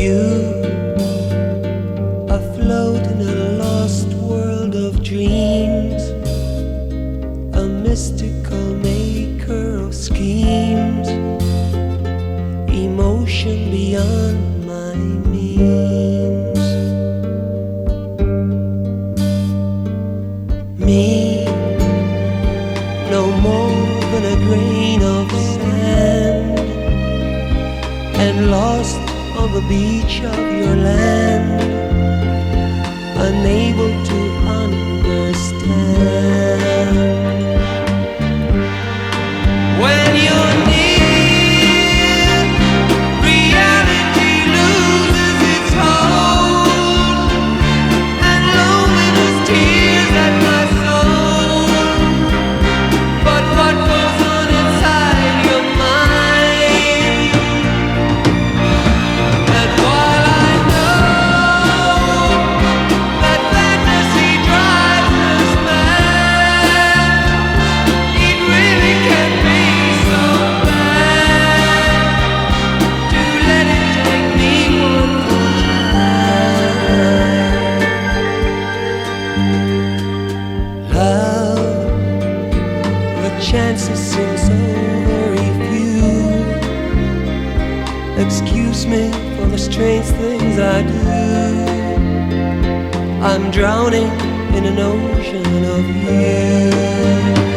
you afloat in a lost world of dreams, a mystical maker of schemes, emotion beyond my means. Me, no more than a grain of sand, and lost on the beach of your land, unable to chances seem so very few. Excuse me for the strange things I do. I'm drowning in an ocean of you.